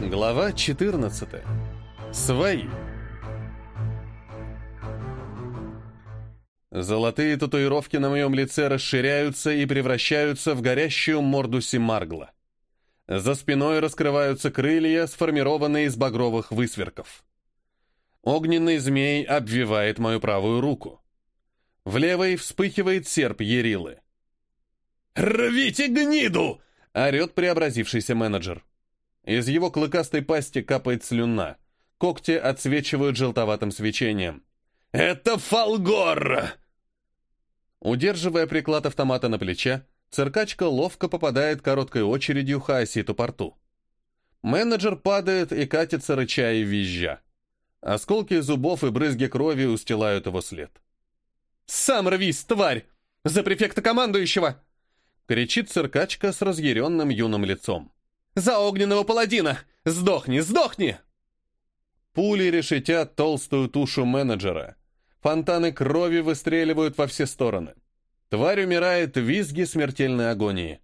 Глава 14. Свои. Золотые татуировки на моем лице расширяются и превращаются в горящую морду Симаргла. За спиной раскрываются крылья, сформированные из багровых высверков. Огненный змей обвивает мою правую руку. В левой вспыхивает серп Ерилы. «Рвите гниду!» — орет преобразившийся менеджер. Из его клыкастой пасти капает слюна. Когти отсвечивают желтоватым свечением. «Это Фалгор!» Удерживая приклад автомата на плече, циркачка ловко попадает короткой очередью Хаоситу по рту. Менеджер падает и катится, рыча и визжа. Осколки зубов и брызги крови устилают его след. «Сам рвись, тварь! За префекта командующего!» кричит циркачка с разъяренным юным лицом. За огненного паладина! Сдохни, сдохни!» Пули решетят толстую тушу менеджера. Фонтаны крови выстреливают во все стороны. Тварь умирает в визге смертельной агонии.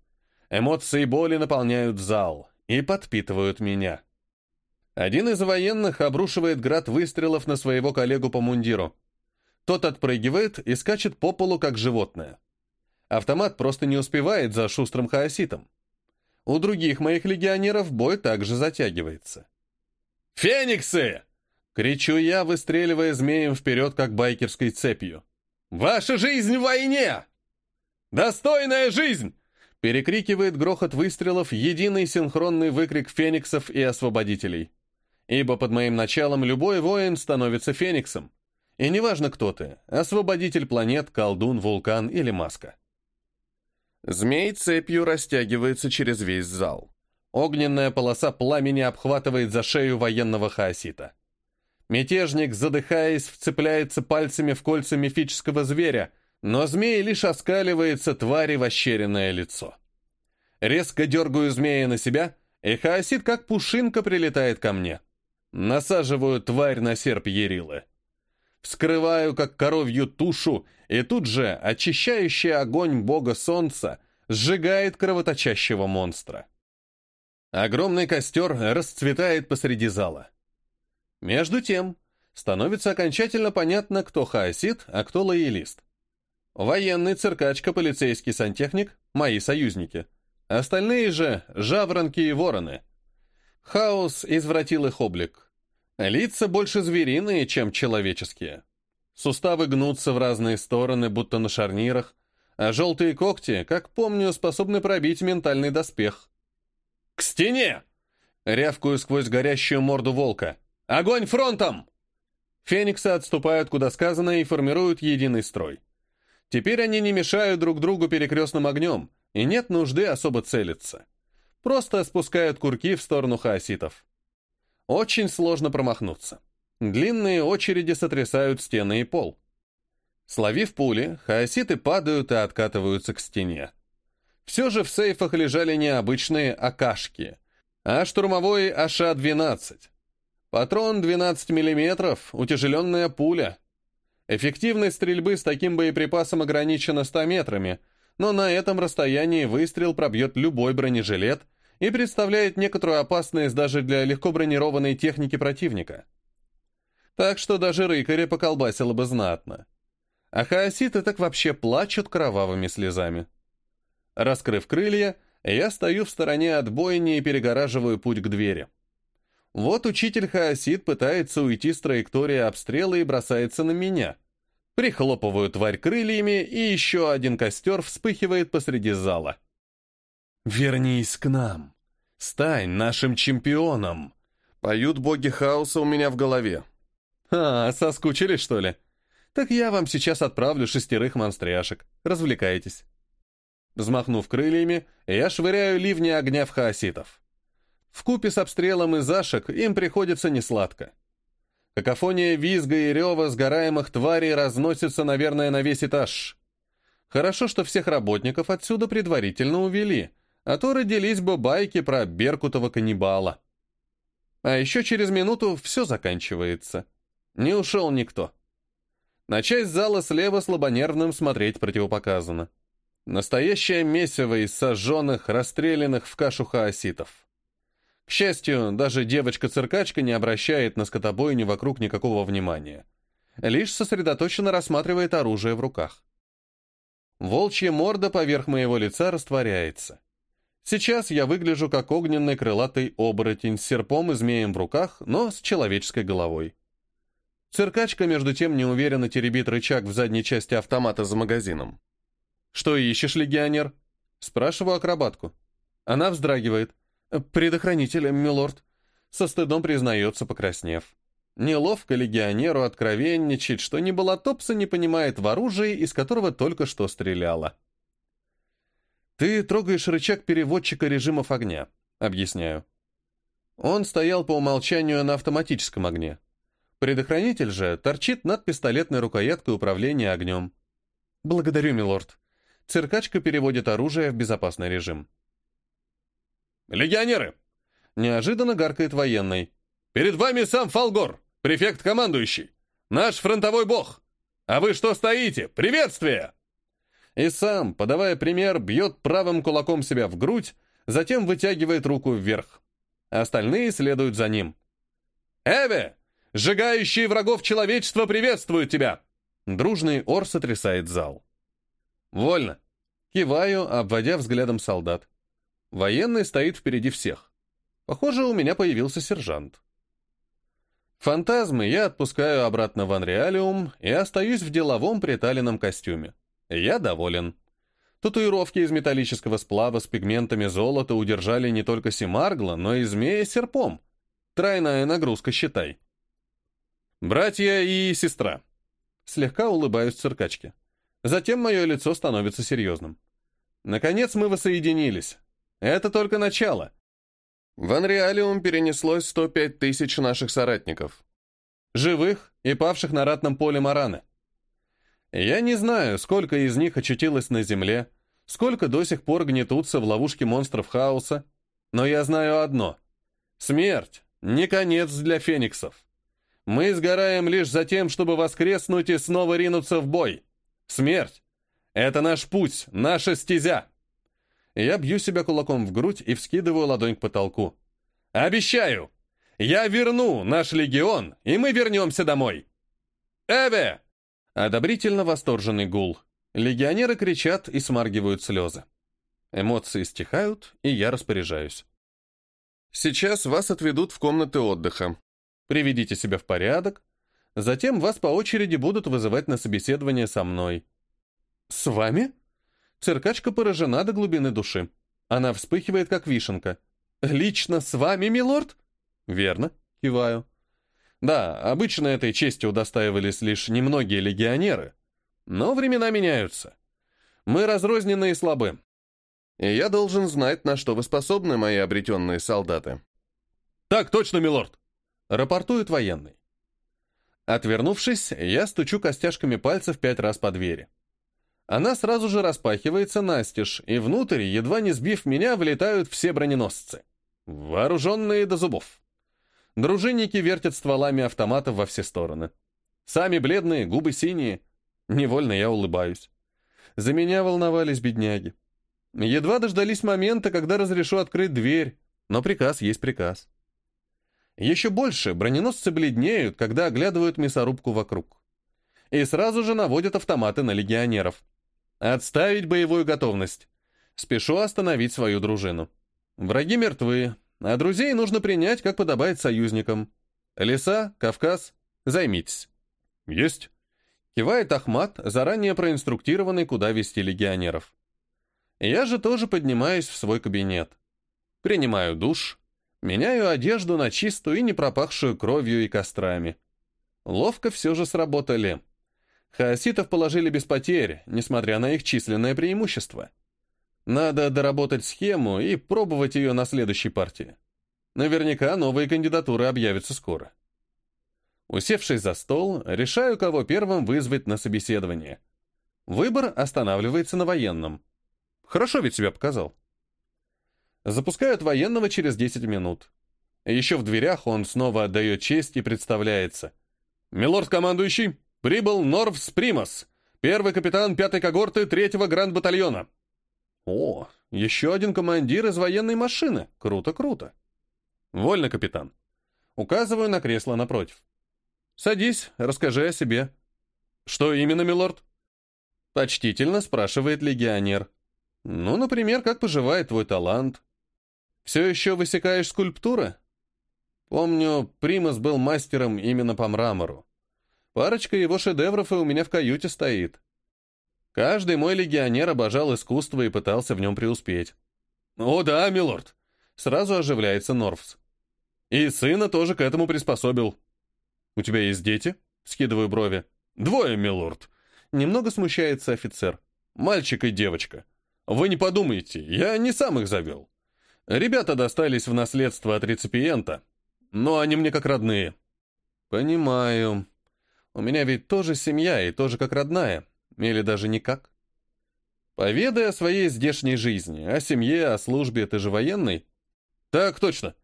Эмоции боли наполняют зал и подпитывают меня. Один из военных обрушивает град выстрелов на своего коллегу по мундиру. Тот отпрыгивает и скачет по полу, как животное. Автомат просто не успевает за шустрым хаоситом. У других моих легионеров бой также затягивается. «Фениксы!» — кричу я, выстреливая змеем вперед, как байкерской цепью. «Ваша жизнь в войне! Достойная жизнь!» Перекрикивает грохот выстрелов единый синхронный выкрик фениксов и освободителей. Ибо под моим началом любой воин становится фениксом. И неважно, кто ты — освободитель планет, колдун, вулкан или маска. Змей цепью растягивается через весь зал. Огненная полоса пламени обхватывает за шею военного хаосита. Мятежник, задыхаясь, вцепляется пальцами в кольца мифического зверя, но змей лишь оскаливается твари в ощеренное лицо. Резко дергаю змея на себя, и хаосит, как пушинка, прилетает ко мне. Насаживаю тварь на серп Ерилы. Вскрываю, как коровью тушу, и тут же очищающий огонь бога солнца сжигает кровоточащего монстра. Огромный костер расцветает посреди зала. Между тем, становится окончательно понятно, кто хаосит, а кто лоялист. Военный, циркачка, полицейский сантехник — мои союзники. Остальные же — жаворонки и вороны. Хаос извратил их облик. Лица больше звериные, чем человеческие. Суставы гнутся в разные стороны, будто на шарнирах, а желтые когти, как помню, способны пробить ментальный доспех. «К стене!» — рявкую сквозь горящую морду волка. «Огонь фронтом!» Фениксы отступают, куда сказано, и формируют единый строй. Теперь они не мешают друг другу перекрестным огнем, и нет нужды особо целиться. Просто спускают курки в сторону хаоситов. Очень сложно промахнуться. Длинные очереди сотрясают стены и пол. Словив пули, хаоситы падают и откатываются к стене. Все же в сейфах лежали не обычные акашки, а штурмовой АШ-12. Патрон 12 мм, утяжеленная пуля. Эффективность стрельбы с таким боеприпасом ограничена 100 метрами, но на этом расстоянии выстрел пробьет любой бронежилет и представляет некоторую опасность даже для легко бронированной техники противника так что даже рыкаря поколбасило бы знатно. А хаоситы так вообще плачут кровавыми слезами. Раскрыв крылья, я стою в стороне от бойни и перегораживаю путь к двери. Вот учитель хаосит пытается уйти с траектории обстрела и бросается на меня. Прихлопываю тварь крыльями, и еще один костер вспыхивает посреди зала. «Вернись к нам! Стань нашим чемпионом!» Поют боги хаоса у меня в голове. «А, соскучились, что ли? Так я вам сейчас отправлю шестерых монстряшек. Развлекайтесь». Взмахнув крыльями, я швыряю ливни огня в хаоситов. В купе с обстрелом из зашек им приходится несладко. Какофония визга и рева сгораемых тварей разносится, наверное, на весь этаж. Хорошо, что всех работников отсюда предварительно увели, а то родились бы байки про Беркутова каннибала. А еще через минуту все заканчивается. Не ушел никто. На часть зала слева слабонервным смотреть противопоказано. Настоящее месиво из сожженных, расстрелянных в кашу хаоситов. К счастью, даже девочка-циркачка не обращает на скотобойню вокруг никакого внимания. Лишь сосредоточенно рассматривает оружие в руках. Волчья морда поверх моего лица растворяется. Сейчас я выгляжу как огненный крылатый оборотень с серпом и змеем в руках, но с человеческой головой. Циркачка, между тем, неуверенно теребит рычаг в задней части автомата за магазином. «Что ищешь, легионер?» Спрашиваю акробатку. Она вздрагивает. «Предохранитель, милорд». Со стыдом признается, покраснев. Неловко легионеру откровенничать, что ни Балатопса не понимает в оружии, из которого только что стреляла. «Ты трогаешь рычаг переводчика режимов огня», — объясняю. Он стоял по умолчанию на автоматическом огне. Предохранитель же торчит над пистолетной рукояткой управления огнем. «Благодарю, милорд». Циркачка переводит оружие в безопасный режим. «Легионеры!» Неожиданно гаркает военный. «Перед вами сам Фалгор, префект-командующий, наш фронтовой бог. А вы что стоите? Приветствие!» И сам, подавая пример, бьет правым кулаком себя в грудь, затем вытягивает руку вверх. Остальные следуют за ним. «Эве! Сжигающие врагов человечества приветствуют тебя!» Дружный ор сотрясает зал. «Вольно!» Киваю, обводя взглядом солдат. Военный стоит впереди всех. Похоже, у меня появился сержант. Фантазмы я отпускаю обратно в Анреалиум и остаюсь в деловом приталенном костюме. Я доволен. Татуировки из металлического сплава с пигментами золота удержали не только Симаргла, но и змея серпом. Тройная нагрузка, считай. Братья и сестра. Слегка улыбаюсь циркачке. Затем мое лицо становится серьезным. Наконец мы воссоединились. Это только начало. В Анреалиум перенеслось 105 тысяч наших соратников. Живых и павших на ратном поле Мараны. Я не знаю, сколько из них очутилось на земле, сколько до сих пор гнетутся в ловушке монстров хаоса, но я знаю одно. Смерть — не конец для фениксов. Мы сгораем лишь за тем, чтобы воскреснуть и снова ринуться в бой. Смерть — это наш путь, наша стезя. Я бью себя кулаком в грудь и вскидываю ладонь к потолку. «Обещаю! Я верну наш легион, и мы вернемся домой!» «Эве!» Одобрительно восторженный гул. Легионеры кричат и смаргивают слезы. Эмоции стихают, и я распоряжаюсь. Сейчас вас отведут в комнаты отдыха. Приведите себя в порядок. Затем вас по очереди будут вызывать на собеседование со мной. С вами? Циркачка поражена до глубины души. Она вспыхивает, как вишенка. Лично с вами, милорд? Верно, киваю. Да, обычно этой честью удостаивались лишь немногие легионеры, но времена меняются. Мы разрознены и слабы. И я должен знать, на что вы способны, мои обретенные солдаты. «Так точно, милорд!» — рапортует военный. Отвернувшись, я стучу костяшками пальцев пять раз по двери. Она сразу же распахивается настежь, и внутрь, едва не сбив меня, влетают все броненосцы. Вооруженные до зубов. Дружинники вертят стволами автоматов во все стороны. Сами бледные, губы синие. Невольно я улыбаюсь. За меня волновались бедняги. Едва дождались момента, когда разрешу открыть дверь, но приказ есть приказ. Еще больше броненосцы бледнеют, когда оглядывают мясорубку вокруг. И сразу же наводят автоматы на легионеров. Отставить боевую готовность. Спешу остановить свою дружину. Враги мертвы, а друзей нужно принять, как подобает союзникам. Леса, Кавказ, займитесь. Есть. Кивает Ахмат, заранее проинструктированный, куда вести легионеров. Я же тоже поднимаюсь в свой кабинет. Принимаю душ, меняю одежду на чистую и не пропахшую кровью и кострами. Ловко все же сработали. Хаоситов положили без потерь, несмотря на их численное преимущество. Надо доработать схему и пробовать ее на следующей партии. Наверняка новые кандидатуры объявятся скоро. Усевшись за стол, решаю, кого первым вызвать на собеседование. Выбор останавливается на военном. Хорошо ведь себя показал. Запускают военного через 10 минут. Еще в дверях он снова отдает честь и представляется. «Милорд-командующий, прибыл Норвс Примас, первый капитан пятой когорты третьего гранд-батальона». О, еще один командир из военной машины. Круто-круто. Вольно, капитан. Указываю на кресло напротив. Садись, расскажи о себе. Что именно, милорд? Почтительно спрашивает легионер. Ну, например, как поживает твой талант? Все еще высекаешь скульптуры? Помню, Примас был мастером именно по мрамору. Парочка его шедевров и у меня в каюте стоит. Каждый мой легионер обожал искусство и пытался в нем преуспеть. «О да, милорд!» — сразу оживляется Норфс. «И сына тоже к этому приспособил». «У тебя есть дети?» — скидываю брови. «Двое, милорд». Немного смущается офицер. «Мальчик и девочка. Вы не подумайте, я не сам их завел. Ребята достались в наследство от реципиента, но они мне как родные». «Понимаю. У меня ведь тоже семья и тоже как родная. Или даже никак. Поведай о своей здешней жизни, о семье, о службе, ты же военный? Так точно,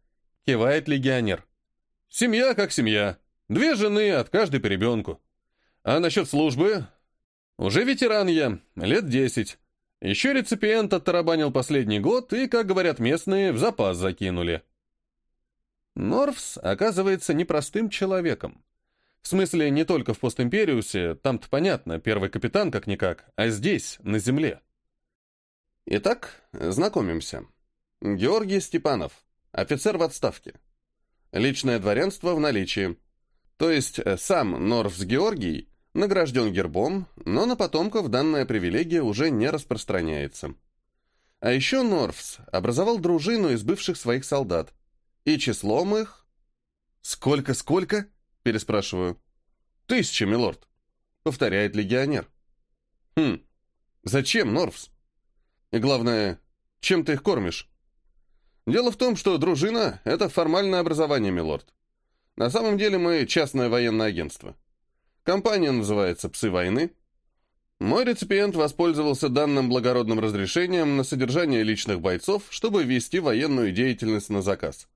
кивает легионер. Семья как семья. Две жены, от каждой по ребенку. А насчет службы? Уже ветеран я, лет десять. Еще реципиент оттарабанил последний год и, как говорят местные, в запас закинули. Норфс оказывается непростым человеком. В смысле, не только в постимпериусе, там-то понятно, первый капитан как-никак, а здесь, на земле. Итак, знакомимся. Георгий Степанов, офицер в отставке. Личное дворянство в наличии. То есть э, сам Норфс Георгий награжден гербом, но на потомков данная привилегия уже не распространяется. А еще Норфс образовал дружину из бывших своих солдат. И числом их... «Сколько-сколько?» Переспрашиваю. «Тысяча, милорд», — повторяет легионер. «Хм, зачем, Норфс? И главное, чем ты их кормишь?» «Дело в том, что дружина — это формальное образование, милорд. На самом деле мы частное военное агентство. Компания называется «Псы войны». Мой реципиент воспользовался данным благородным разрешением на содержание личных бойцов, чтобы вести военную деятельность на заказ.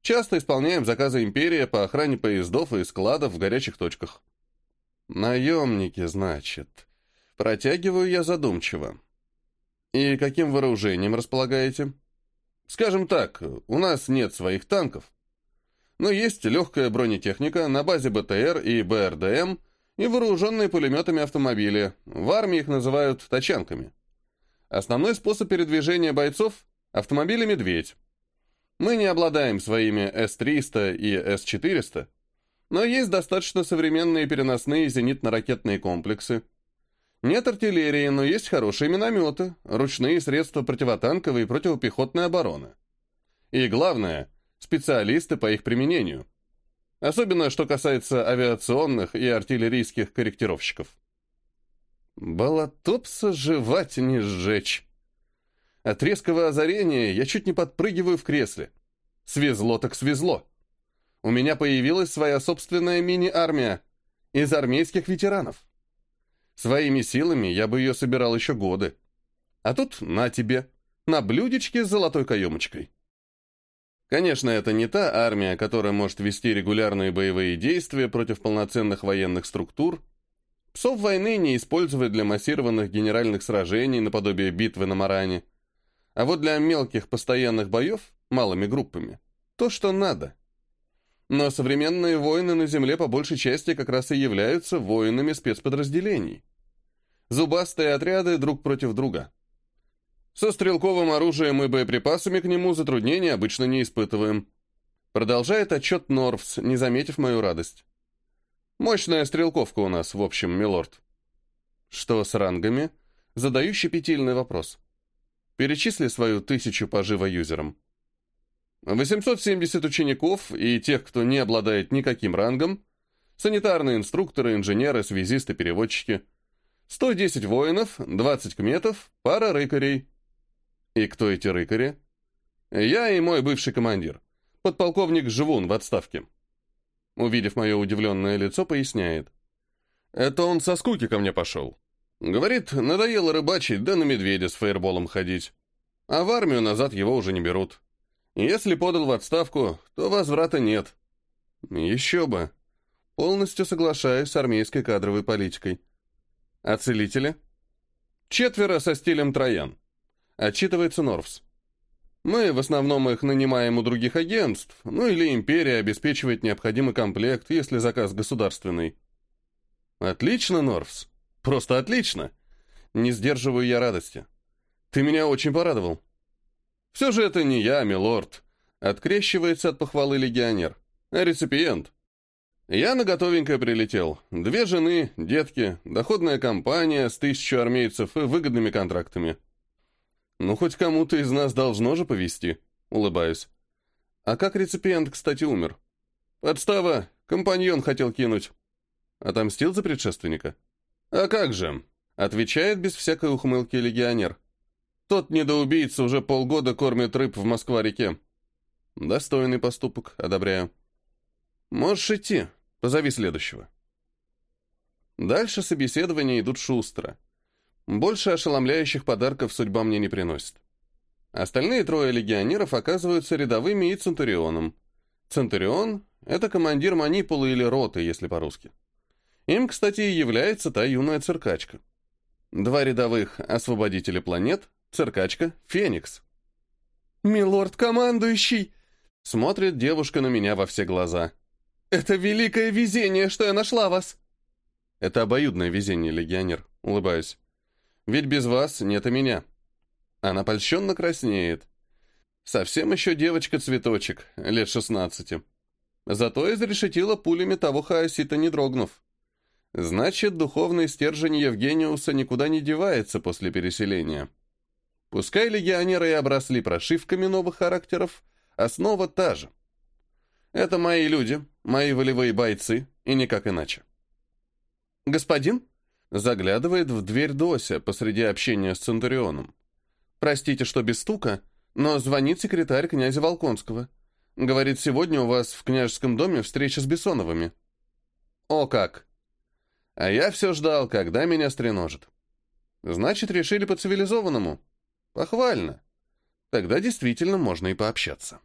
Часто исполняем заказы империи по охране поездов и складов в горячих точках. Наемники, значит. Протягиваю я задумчиво. И каким вооружением располагаете? Скажем так, у нас нет своих танков. Но есть легкая бронетехника на базе БТР и БРДМ и вооруженные пулеметами автомобили. В армии их называют тачанками. Основной способ передвижения бойцов – автомобили «Медведь». Мы не обладаем своими С-300 и С-400, но есть достаточно современные переносные зенитно-ракетные комплексы. Нет артиллерии, но есть хорошие минометы, ручные средства противотанковой и противопехотной обороны. И главное, специалисты по их применению. Особенно, что касается авиационных и артиллерийских корректировщиков. Болотопса жевать не сжечь. От резкого озарения я чуть не подпрыгиваю в кресле. Свезло так свезло. У меня появилась своя собственная мини-армия из армейских ветеранов. Своими силами я бы ее собирал еще годы. А тут на тебе, на блюдечке с золотой каемочкой. Конечно, это не та армия, которая может вести регулярные боевые действия против полноценных военных структур. Псов войны не использовать для массированных генеральных сражений наподобие битвы на Маране. А вот для мелких постоянных боев, малыми группами, то, что надо. Но современные воины на Земле по большей части как раз и являются воинами спецподразделений. Зубастые отряды друг против друга. Со стрелковым оружием и боеприпасами к нему затруднений обычно не испытываем. Продолжает отчет Норвс, не заметив мою радость. Мощная стрелковка у нас, в общем, милорд. Что с рангами? Задаю щепетильный вопрос. Перечисли свою тысячу пожива юзерам. 870 учеников и тех, кто не обладает никаким рангом, санитарные инструкторы, инженеры, связисты, переводчики, 110 воинов, 20 кметов, пара рыкарей. И кто эти рыкари? Я и мой бывший командир, подполковник Живун в отставке. Увидев мое удивленное лицо, поясняет. Это он со скуки ко мне пошел. Говорит, надоело рыбачить, да на медведя с фейерболом ходить. А в армию назад его уже не берут. Если подал в отставку, то возврата нет. Еще бы. Полностью соглашаюсь с армейской кадровой политикой. А целители? Четверо со стилем Троян. Отчитывается Норвс. Мы в основном их нанимаем у других агентств, ну или империя обеспечивает необходимый комплект, если заказ государственный. Отлично, Норвс. Просто отлично. Не сдерживаю я радости. Ты меня очень порадовал. Все же это не я, милорд. Открещивается от похвалы легионер. А реципиент. Я на готовенькое прилетел. Две жены, детки, доходная компания с тысячу армейцев и выгодными контрактами. Ну, хоть кому-то из нас должно же повезти. Улыбаюсь. А как реципиент, кстати, умер? Подстава. Компаньон хотел кинуть. Отомстил за предшественника? А как же? Отвечает без всякой ухмылки легионер. Тот недоубийца уже полгода кормит рыб в Москва-реке. Достойный поступок, одобряю. Можешь идти, позови следующего. Дальше собеседования идут шустро. Больше ошеломляющих подарков судьба мне не приносит. Остальные трое легионеров оказываются рядовыми и Центурионом. Центурион — это командир манипулы или роты, если по-русски. Им, кстати, и является та юная циркачка. Два рядовых освободителя планет, циркачка, Феникс. «Милорд-командующий!» Смотрит девушка на меня во все глаза. «Это великое везение, что я нашла вас!» «Это обоюдное везение, легионер», — улыбаюсь. «Ведь без вас нет и меня». Она польщенно краснеет. Совсем еще девочка-цветочек, лет шестнадцати. Зато изрешетила пулями того хаосита, не дрогнув. Значит, духовный стержень Евгениуса никуда не девается после переселения. Пускай легионеры и обросли прошивками новых характеров, основа та же. Это мои люди, мои волевые бойцы, и никак иначе. «Господин?» — заглядывает в дверь Дося посреди общения с Центурионом. «Простите, что без стука, но звонит секретарь князя Волконского. Говорит, сегодня у вас в княжеском доме встреча с Бессоновыми». «О как!» А я все ждал, когда меня стреножит. Значит, решили по-цивилизованному. Похвально. Тогда действительно можно и пообщаться.